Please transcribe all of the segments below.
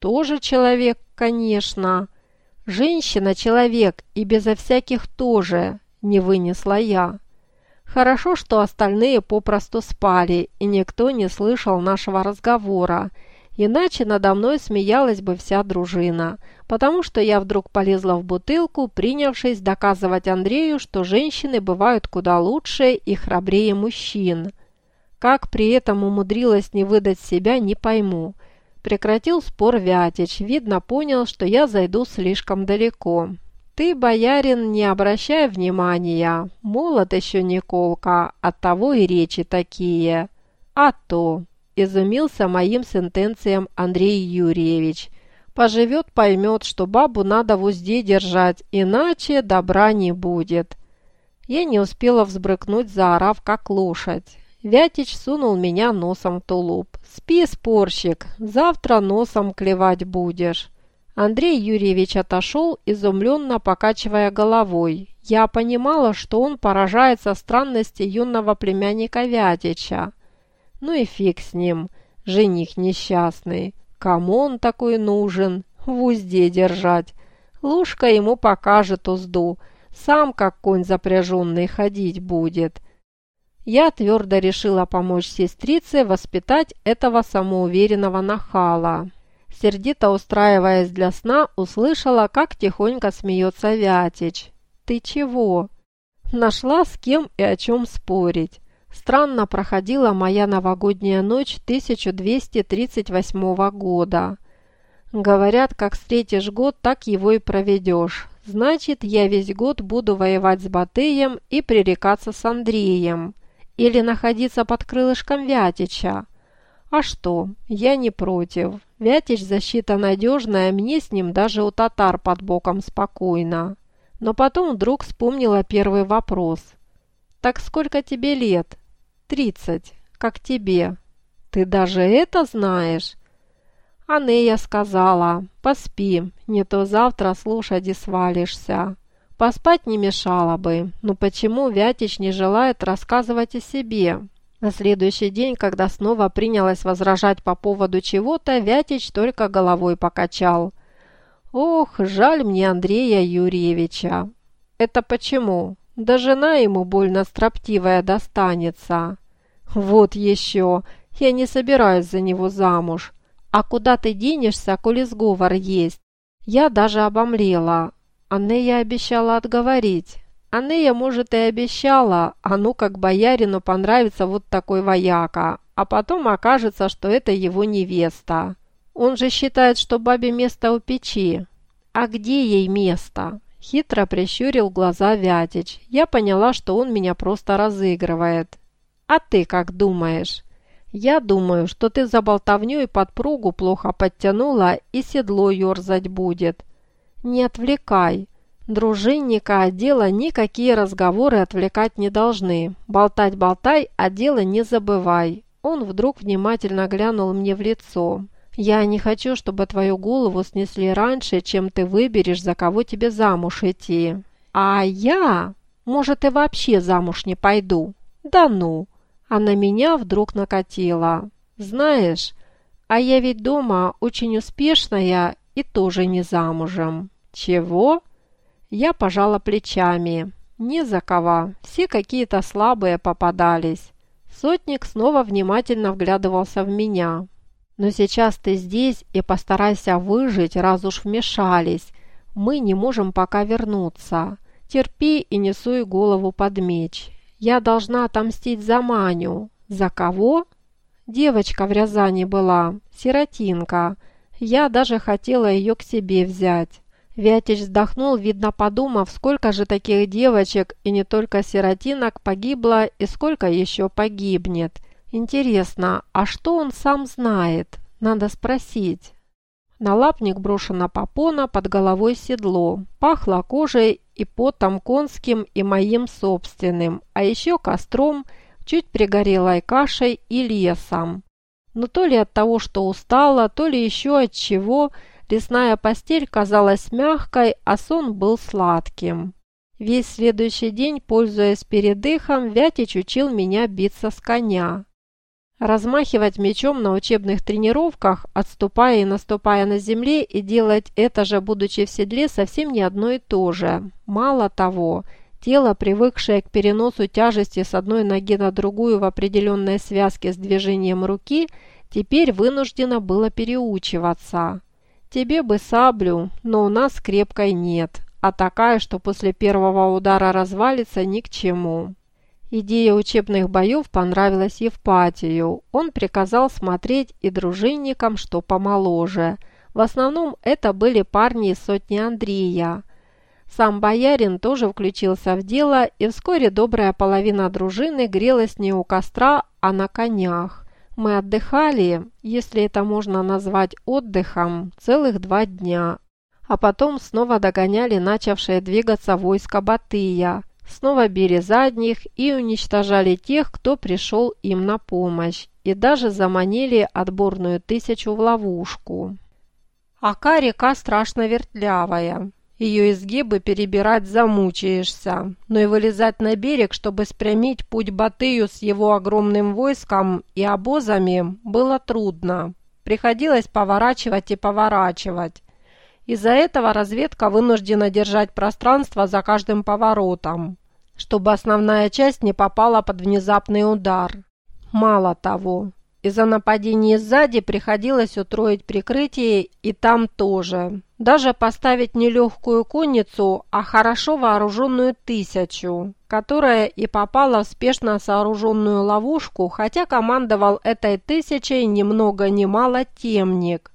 Тоже человек, конечно. Женщина – человек, и безо всяких тоже, не вынесла я. Хорошо, что остальные попросту спали, и никто не слышал нашего разговора, иначе надо мной смеялась бы вся дружина, потому что я вдруг полезла в бутылку, принявшись доказывать Андрею, что женщины бывают куда лучше и храбрее мужчин. Как при этом умудрилась не выдать себя, не пойму. Прекратил спор Вятич, видно понял, что я зайду слишком далеко. «Ты, боярин, не обращай внимания, молод еще Николка, оттого и речи такие». «А то!» – изумился моим сентенциям Андрей Юрьевич. «Поживет, поймет, что бабу надо в узде держать, иначе добра не будет». Я не успела взбрыкнуть, заорав, как лошадь. Вятич сунул меня носом в тулуп. «Спи, спорщик, завтра носом клевать будешь». Андрей Юрьевич отошел, изумленно покачивая головой. Я понимала, что он поражается странности юного племянника Вятича. Ну и фиг с ним, жених несчастный. Кому он такой нужен? В узде держать. Лушка ему покажет узду. Сам, как конь запряженный, ходить будет. Я твердо решила помочь сестрице воспитать этого самоуверенного нахала сердито устраиваясь для сна, услышала, как тихонько смеется Вятич. «Ты чего?» Нашла с кем и о чем спорить. Странно проходила моя новогодняя ночь 1238 года. Говорят, как встретишь год, так его и проведешь. Значит, я весь год буду воевать с Батыем и пререкаться с Андреем. Или находиться под крылышком Вятича. А что, я не против. Вятич защита надежная, мне с ним даже у татар под боком спокойно. Но потом вдруг вспомнила первый вопрос. «Так сколько тебе лет?» «Тридцать. Как тебе?» «Ты даже это знаешь?» Анея сказала, «Поспи, не то завтра с лошади свалишься». Поспать не мешало бы, но почему Вятич не желает рассказывать о себе? На следующий день, когда снова принялась возражать по поводу чего-то, Вятич только головой покачал. «Ох, жаль мне Андрея Юрьевича». «Это почему? Да жена ему больно строптивая достанется». «Вот еще! Я не собираюсь за него замуж. А куда ты денешься, коли сговор есть?» Я даже обомлела. Аннея обещала отговорить. Анея, может, и обещала, а ну как боярину понравится вот такой вояка, а потом окажется, что это его невеста. Он же считает, что бабе место у печи. А где ей место? Хитро прищурил глаза Вятич. Я поняла, что он меня просто разыгрывает. А ты как думаешь? Я думаю, что ты за болтовню и подпругу плохо подтянула и седло ерзать будет. Не отвлекай. Дружинника отдела никакие разговоры отвлекать не должны. Болтать-болтай, а дело не забывай. Он вдруг внимательно глянул мне в лицо. «Я не хочу, чтобы твою голову снесли раньше, чем ты выберешь, за кого тебе замуж идти. А я, может, и вообще замуж не пойду. Да ну!» А на меня вдруг накатило. «Знаешь, а я ведь дома очень успешная и тоже не замужем». «Чего?» Я пожала плечами. Не за кого, все какие-то слабые попадались. Сотник снова внимательно вглядывался в меня. «Но сейчас ты здесь и постарайся выжить, раз уж вмешались. Мы не можем пока вернуться. Терпи и не суй голову под меч. Я должна отомстить за Маню. За кого?» Девочка в Рязани была, сиротинка. Я даже хотела ее к себе взять. Вятич вздохнул, видно подумав, сколько же таких девочек и не только сиротинок погибло и сколько еще погибнет. Интересно, а что он сам знает? Надо спросить. На лапник брошено попона, под головой седло. Пахло кожей и потом конским и моим собственным, а еще костром, чуть пригорелой кашей и лесом. Но то ли от того, что устала, то ли еще от чего – Лесная постель казалась мягкой, а сон был сладким. Весь следующий день, пользуясь передыхом, Вятич учил меня биться с коня. Размахивать мечом на учебных тренировках, отступая и наступая на земле, и делать это же, будучи в седле, совсем не одно и то же. Мало того, тело, привыкшее к переносу тяжести с одной ноги на другую в определенной связке с движением руки, теперь вынуждено было переучиваться. Тебе бы саблю, но у нас крепкой нет, а такая, что после первого удара развалится ни к чему. Идея учебных боев понравилась Евпатию. Он приказал смотреть и дружинникам, что помоложе. В основном это были парни из сотни Андрея. Сам боярин тоже включился в дело, и вскоре добрая половина дружины грелась не у костра, а на конях. Мы отдыхали, если это можно назвать отдыхом, целых два дня, а потом снова догоняли начавшее двигаться войско Батыя снова били задних и уничтожали тех, кто пришел им на помощь, и даже заманили отборную тысячу в ловушку. Ака река страшно вертлявая. Ее изгибы перебирать замучаешься, но и вылезать на берег, чтобы спрямить путь Батыю с его огромным войском и обозами, было трудно. Приходилось поворачивать и поворачивать. Из-за этого разведка вынуждена держать пространство за каждым поворотом чтобы основная часть не попала под внезапный удар. Мало того, из-за нападений сзади приходилось утроить прикрытие и там тоже. Даже поставить не легкую конницу, а хорошо вооруженную тысячу, которая и попала в спешно сооруженную ловушку, хотя командовал этой тысячей ни много ни мало темник.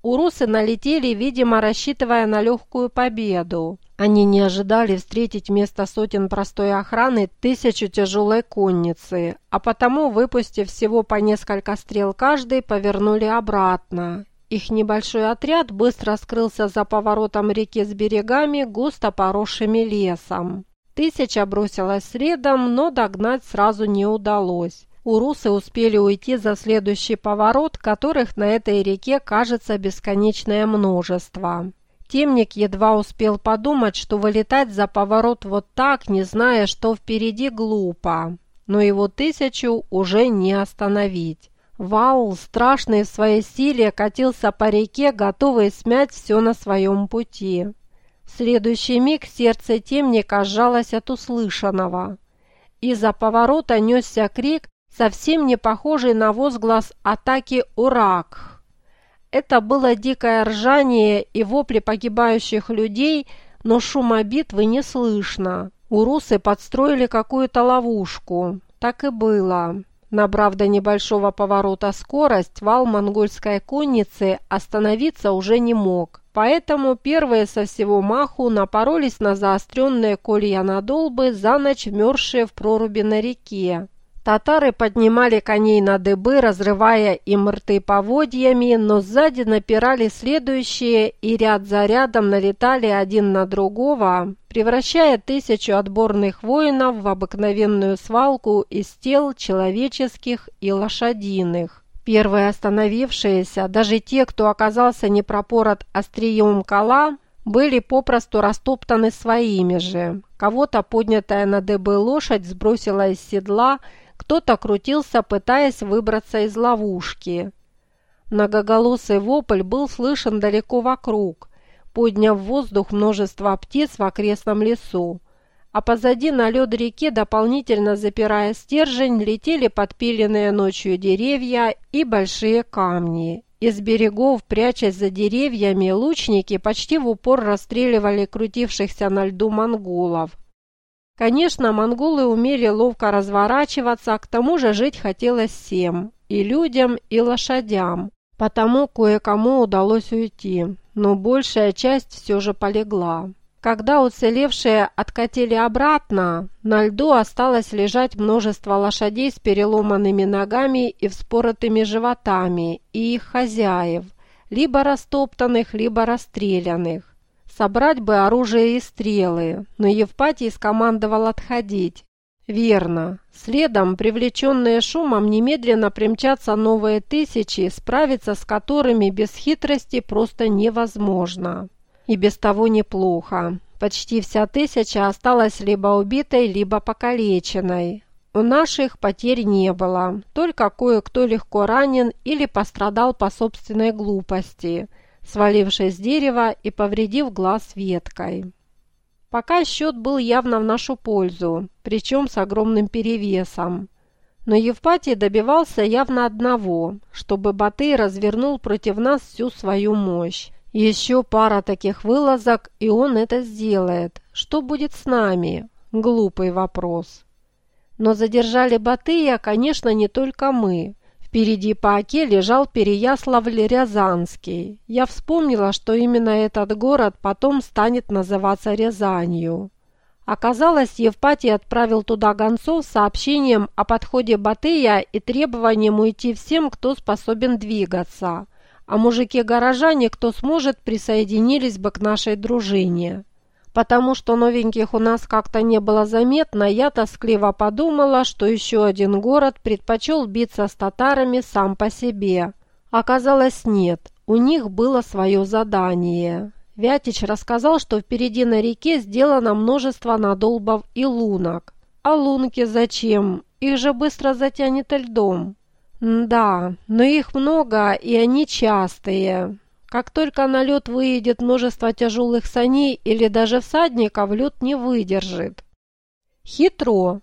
Урусы налетели, видимо, рассчитывая на легкую победу. Они не ожидали встретить вместо сотен простой охраны тысячу тяжелой конницы, а потому, выпустив всего по несколько стрел каждый, повернули обратно. Их небольшой отряд быстро скрылся за поворотом реки с берегами, густо поросшими лесом. Тысяча бросилась следом, но догнать сразу не удалось. Урусы успели уйти за следующий поворот, которых на этой реке кажется бесконечное множество. Темник едва успел подумать, что вылетать за поворот вот так, не зная, что впереди, глупо. Но его тысячу уже не остановить. Вал, страшный в своей силе, катился по реке, готовый смять все на своем пути. В следующий миг сердце темника сжалось от услышанного. Из-за поворота несся крик, совсем не похожий на возглас атаки «Урак!». Это было дикое ржание и вопли погибающих людей, но шума битвы не слышно. Урусы подстроили какую-то ловушку. Так и было. Набрав до небольшого поворота скорость, вал монгольской конницы остановиться уже не мог. Поэтому первые со всего маху напоролись на заостренные колья надолбы, за ночь вмерзшие в проруби на реке. Татары поднимали коней на дыбы, разрывая им рты поводьями, но сзади напирали следующие и ряд за рядом налетали один на другого, превращая тысячу отборных воинов в обыкновенную свалку из тел человеческих и лошадиных. Первые остановившиеся, даже те, кто оказался не пропорот острием кола, были попросту растоптаны своими же. Кого-то поднятая на дыбы лошадь сбросила из седла – кто-то крутился, пытаясь выбраться из ловушки. Многоголосый вопль был слышен далеко вокруг, подняв в воздух множество птиц в окрестном лесу. А позади на лед реки, дополнительно запирая стержень, летели подпиленные ночью деревья и большие камни. Из берегов, прячась за деревьями, лучники почти в упор расстреливали крутившихся на льду монголов, Конечно, монголы умели ловко разворачиваться, к тому же жить хотелось всем – и людям, и лошадям. Потому кое-кому удалось уйти, но большая часть все же полегла. Когда уцелевшие откатили обратно, на льду осталось лежать множество лошадей с переломанными ногами и вспоротыми животами, и их хозяев, либо растоптанных, либо расстрелянных. Собрать бы оружие и стрелы, но Евпатий скомандовал отходить. Верно. Следом, привлеченные шумом, немедленно примчатся новые тысячи, справиться с которыми без хитрости просто невозможно. И без того неплохо. Почти вся тысяча осталась либо убитой, либо покалеченной. у наших потерь не было, только кое-кто легко ранен или пострадал по собственной глупости, свалившись с дерева и повредив глаз веткой. Пока счет был явно в нашу пользу, причем с огромным перевесом. Но Евпатий добивался явно одного, чтобы Батый развернул против нас всю свою мощь. Еще пара таких вылазок, и он это сделает. Что будет с нами? Глупый вопрос. Но задержали Батыя, конечно, не только мы. Впереди по оке лежал Переяславль-Рязанский. Я вспомнила, что именно этот город потом станет называться Рязанью. Оказалось, Евпатий отправил туда гонцов с сообщением о подходе Батыя и требованием уйти всем, кто способен двигаться – а мужики-горожане, кто сможет, присоединились бы к нашей дружине. Потому что новеньких у нас как-то не было заметно, я тоскливо подумала, что еще один город предпочел биться с татарами сам по себе. Оказалось, нет, у них было свое задание. Вятич рассказал, что впереди на реке сделано множество надолбов и лунок. А лунки зачем? Их же быстро затянет льдом. Да, но их много, и они частые. Как только на лед выйдет множество тяжелых саней или даже всадников, лед не выдержит. Хитро.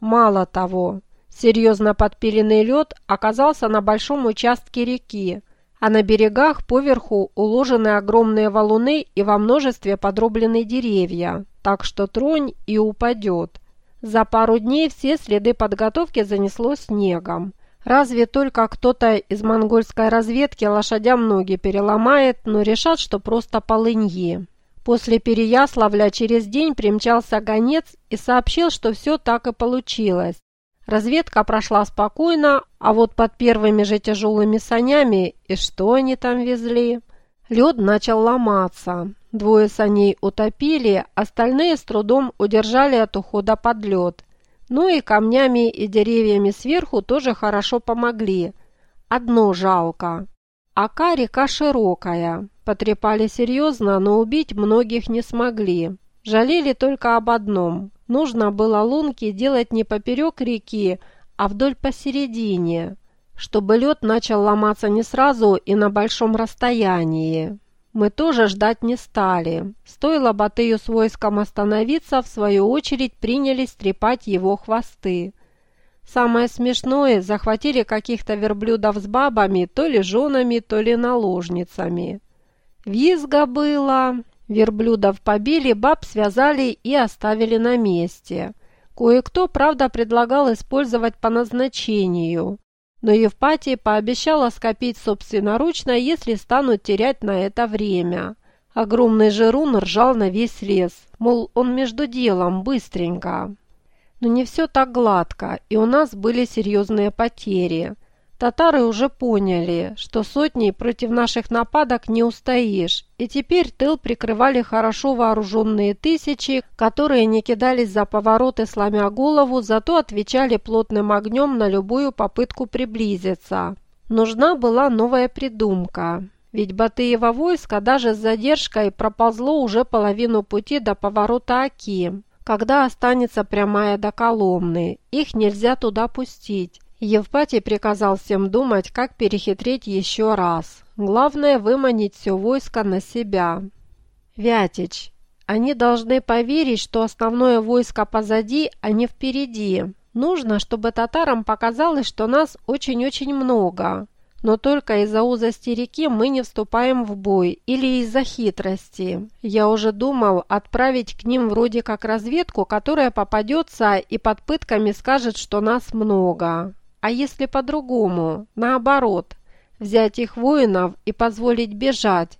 Мало того, серьезно подпиленный лед оказался на большом участке реки, а на берегах поверху уложены огромные валуны и во множестве подроблены деревья, так что тронь и упадет. За пару дней все следы подготовки занесло снегом. Разве только кто-то из монгольской разведки лошадям ноги переломает, но решат, что просто полыньи. После Переяславля через день примчался гонец и сообщил, что все так и получилось. Разведка прошла спокойно, а вот под первыми же тяжелыми санями, и что они там везли? Лед начал ломаться. Двое саней утопили, остальные с трудом удержали от ухода под лед. Ну и камнями и деревьями сверху тоже хорошо помогли. Одно жалко. Ака река широкая. Потрепали серьезно, но убить многих не смогли. Жалели только об одном. Нужно было лунки делать не поперек реки, а вдоль посередине, чтобы лед начал ломаться не сразу и на большом расстоянии. Мы тоже ждать не стали. Стоило Батыю с войском остановиться, в свою очередь принялись трепать его хвосты. Самое смешное, захватили каких-то верблюдов с бабами, то ли женами, то ли наложницами. Визга было. Верблюдов побили, баб связали и оставили на месте. Кое-кто, правда, предлагал использовать по назначению но Евпатий пообещала скопить собственноручно, если станут терять на это время. Огромный Жерун ржал на весь лес, мол, он между делом, быстренько. Но не все так гладко, и у нас были серьезные потери – Татары уже поняли, что сотней против наших нападок не устоишь, и теперь тыл прикрывали хорошо вооруженные тысячи, которые не кидались за повороты, сломя голову, зато отвечали плотным огнем на любую попытку приблизиться. Нужна была новая придумка. Ведь Батыево войско даже с задержкой проползло уже половину пути до поворота Оки. Когда останется прямая до Коломны, их нельзя туда пустить. Евпатий приказал всем думать, как перехитрить еще раз. Главное – выманить все войско на себя. Вятич. Они должны поверить, что основное войско позади, а не впереди. Нужно, чтобы татарам показалось, что нас очень-очень много. Но только из-за узости реки мы не вступаем в бой или из-за хитрости. Я уже думал отправить к ним вроде как разведку, которая попадется и под пытками скажет, что нас много. А если по-другому, наоборот, взять их воинов и позволить бежать?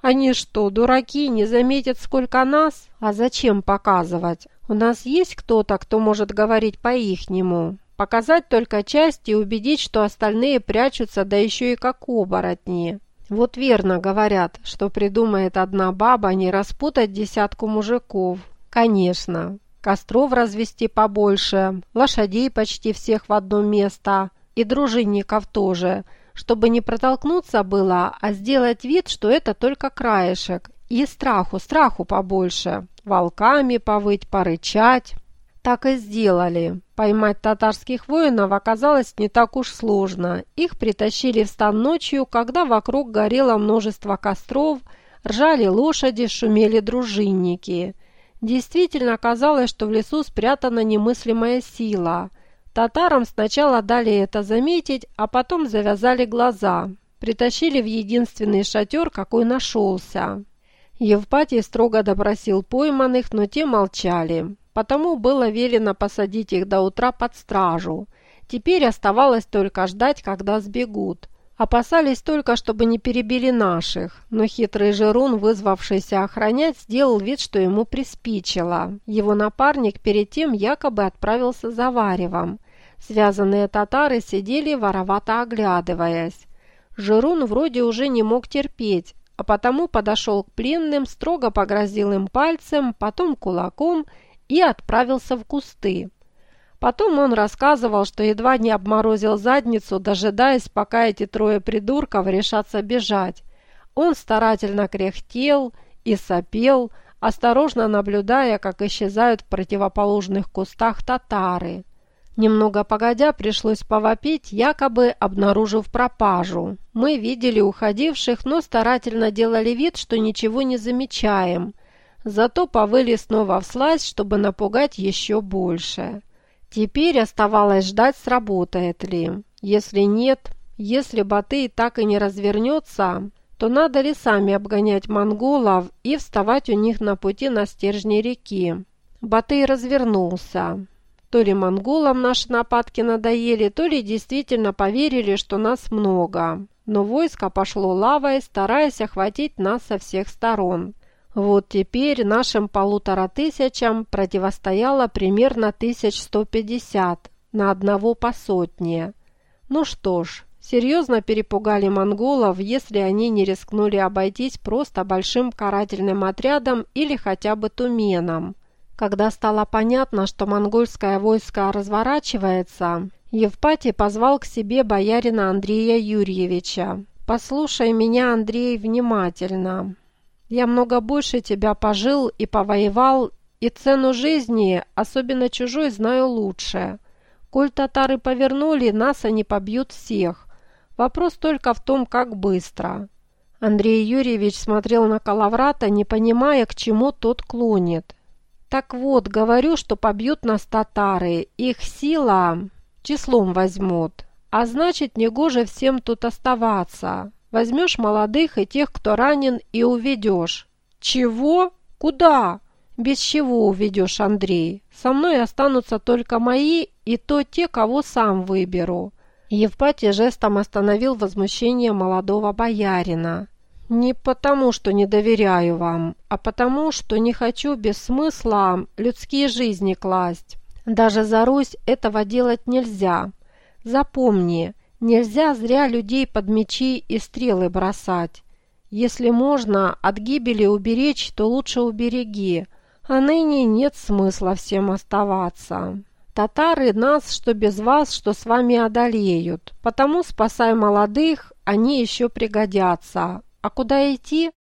Они что, дураки, не заметят, сколько нас? А зачем показывать? У нас есть кто-то, кто может говорить по-ихнему? Показать только часть и убедить, что остальные прячутся, да еще и как оборотни. Вот верно говорят, что придумает одна баба не распутать десятку мужиков. Конечно, костров развести побольше, лошадей почти всех в одно место и дружинников тоже, чтобы не протолкнуться было, а сделать вид, что это только краешек. И страху, страху побольше, волками повыть, порычать. Так и сделали. Поймать татарских воинов оказалось не так уж сложно. Их притащили в стан ночью, когда вокруг горело множество костров, ржали лошади, шумели дружинники. Действительно казалось, что в лесу спрятана немыслимая сила. Татарам сначала дали это заметить, а потом завязали глаза. Притащили в единственный шатер, какой нашелся. Евпатий строго допросил пойманных, но те молчали. Потому было велено посадить их до утра под стражу. Теперь оставалось только ждать, когда сбегут. Опасались только, чтобы не перебили наших, но хитрый Жерун, вызвавшийся охранять, сделал вид, что ему приспичило. Его напарник перед тем якобы отправился за варевом. Связанные татары сидели, воровато оглядываясь. Жерун вроде уже не мог терпеть, а потому подошел к пленным, строго погрозил им пальцем, потом кулаком и отправился в кусты. Потом он рассказывал, что едва не обморозил задницу, дожидаясь, пока эти трое придурков решатся бежать. Он старательно кряхтел и сопел, осторожно наблюдая, как исчезают в противоположных кустах татары. Немного погодя, пришлось повопить, якобы обнаружив пропажу. Мы видели уходивших, но старательно делали вид, что ничего не замечаем – Зато повыли снова вслазь, чтобы напугать еще больше. Теперь оставалось ждать, сработает ли. Если нет, если Батый так и не развернется, то надо ли сами обгонять монголов и вставать у них на пути на стержне реки. Батый развернулся. То ли монголам наши нападки надоели, то ли действительно поверили, что нас много. Но войско пошло лавой, стараясь охватить нас со всех сторон. Вот теперь нашим полутора тысячам противостояло примерно 1150 на одного по сотне. Ну что ж, серьезно перепугали монголов, если они не рискнули обойтись просто большим карательным отрядом или хотя бы туменом. Когда стало понятно, что монгольское войско разворачивается, Евпатий позвал к себе боярина Андрея Юрьевича. «Послушай меня, Андрей, внимательно. Я много больше тебя пожил и повоевал, и цену жизни, особенно чужой, знаю лучше. Коль татары повернули, нас они побьют всех. Вопрос только в том, как быстро». Андрей Юрьевич смотрел на Калаврата, не понимая, к чему тот клонит. «Так вот, говорю, что побьют нас татары. Их сила числом возьмут. А значит, негоже всем тут оставаться. Возьмешь молодых и тех, кто ранен, и уведешь. Чего? Куда? Без чего уведешь, Андрей? Со мной останутся только мои, и то те, кого сам выберу. Евпатий жестом остановил возмущение молодого боярина. «Не потому, что не доверяю вам, а потому, что не хочу без смысла людские жизни класть. Даже за Русь этого делать нельзя. Запомни, Нельзя зря людей под мечи и стрелы бросать. Если можно от гибели уберечь, то лучше убереги, а ныне нет смысла всем оставаться. Татары нас, что без вас, что с вами одолеют, потому спасай молодых, они еще пригодятся. А куда идти?